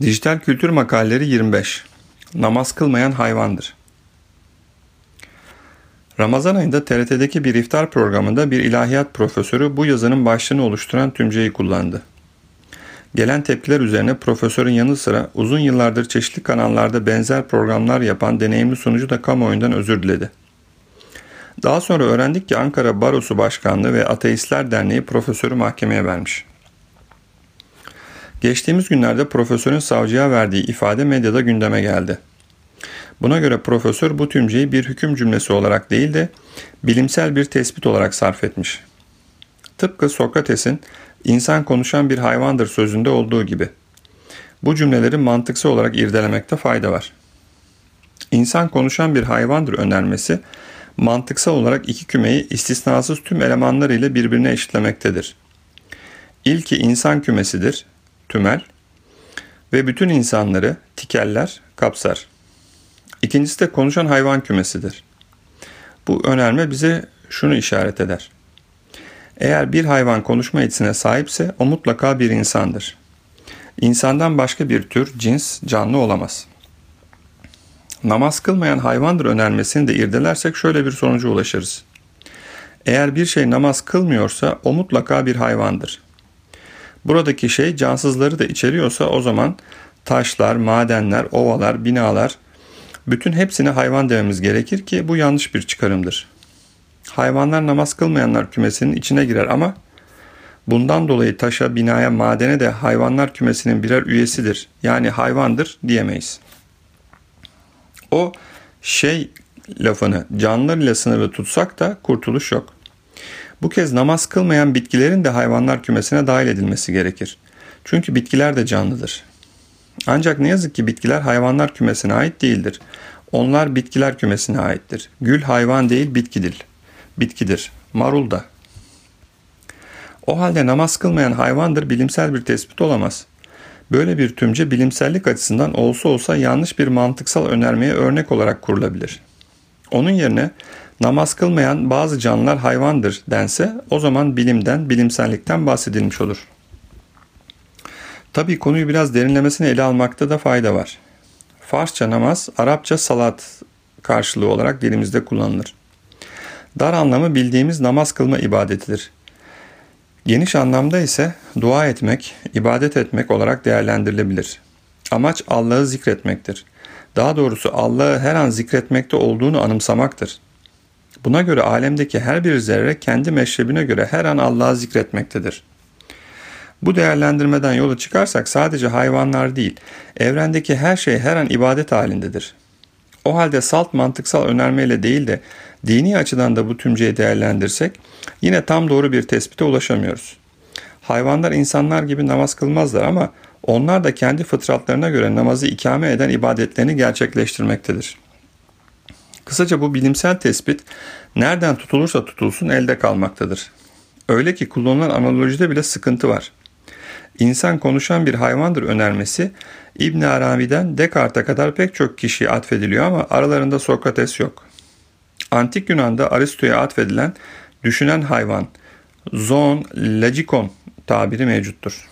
Dijital Kültür Makaleleri 25 Namaz kılmayan hayvandır. Ramazan ayında TRT'deki bir iftar programında bir ilahiyat profesörü bu yazının başlığını oluşturan tümceyi kullandı. Gelen tepkiler üzerine profesörün yanı sıra uzun yıllardır çeşitli kanallarda benzer programlar yapan deneyimli sunucu da kamuoyundan özür diledi. Daha sonra öğrendik ki Ankara Barosu Başkanlığı ve Ateistler Derneği profesörü mahkemeye vermiş. Geçtiğimiz günlerde profesörün savcıya verdiği ifade medyada gündeme geldi. Buna göre profesör bu tümceyi bir hüküm cümlesi olarak değil de bilimsel bir tespit olarak sarf etmiş. Tıpkı Sokrates'in insan konuşan bir hayvandır sözünde olduğu gibi. Bu cümleleri mantıksal olarak irdelemekte fayda var. İnsan konuşan bir hayvandır önermesi mantıksal olarak iki kümeyi istisnasız tüm elemanlarıyla birbirine eşitlemektedir. İlki insan kümesidir, tümel ve bütün insanları tikeller kapsar. İkincisi de konuşan hayvan kümesidir. Bu önerme bize şunu işaret eder. Eğer bir hayvan konuşma yetisine sahipse o mutlaka bir insandır. İnsandan başka bir tür, cins, canlı olamaz. Namaz kılmayan hayvandır önermesini de irdelersek şöyle bir sonuca ulaşırız. Eğer bir şey namaz kılmıyorsa o mutlaka bir hayvandır. Buradaki şey cansızları da içeriyorsa o zaman taşlar, madenler, ovalar, binalar bütün hepsine hayvan dememiz gerekir ki bu yanlış bir çıkarımdır. Hayvanlar namaz kılmayanlar kümesinin içine girer ama bundan dolayı taşa, binaya, madene de hayvanlar kümesinin birer üyesidir yani hayvandır diyemeyiz. O şey lafını canlılarla sınırlı tutsak da kurtuluş yok. Bu kez namaz kılmayan bitkilerin de hayvanlar kümesine dahil edilmesi gerekir. Çünkü bitkiler de canlıdır. Ancak ne yazık ki bitkiler hayvanlar kümesine ait değildir. Onlar bitkiler kümesine aittir. Gül hayvan değil bitkidir. Bitkidir. Marul da. O halde namaz kılmayan hayvandır bilimsel bir tespit olamaz. Böyle bir tümce bilimsellik açısından olsa olsa yanlış bir mantıksal önermeye örnek olarak kurulabilir. Onun yerine namaz kılmayan bazı canlılar hayvandır dense o zaman bilimden, bilimsellikten bahsedilmiş olur. Tabi konuyu biraz derinlemesine ele almakta da fayda var. Farsça namaz, Arapça salat karşılığı olarak dilimizde kullanılır. Dar anlamı bildiğimiz namaz kılma ibadetidir. Geniş anlamda ise dua etmek, ibadet etmek olarak değerlendirilebilir. Amaç Allah'ı zikretmektir. Daha doğrusu Allah'ı her an zikretmekte olduğunu anımsamaktır. Buna göre alemdeki her bir zerre kendi meşrebine göre her an Allah'ı zikretmektedir. Bu değerlendirmeden yola çıkarsak sadece hayvanlar değil, evrendeki her şey her an ibadet halindedir. O halde salt mantıksal önermeyle değil de dini açıdan da bu tümceyi değerlendirsek yine tam doğru bir tespite ulaşamıyoruz. Hayvanlar insanlar gibi namaz kılmazlar ama onlar da kendi fıtratlarına göre namazı ikame eden ibadetlerini gerçekleştirmektedir. Kısaca bu bilimsel tespit nereden tutulursa tutulsun elde kalmaktadır. Öyle ki kullanılan analojide bile sıkıntı var. İnsan konuşan bir hayvandır önermesi İbn Arabi'den Descartes'e kadar pek çok kişiye atfediliyor ama aralarında Sokrates yok. Antik Yunan'da Aristo'ya atfedilen düşünen hayvan, zoon logikon tabiri mevcuttur.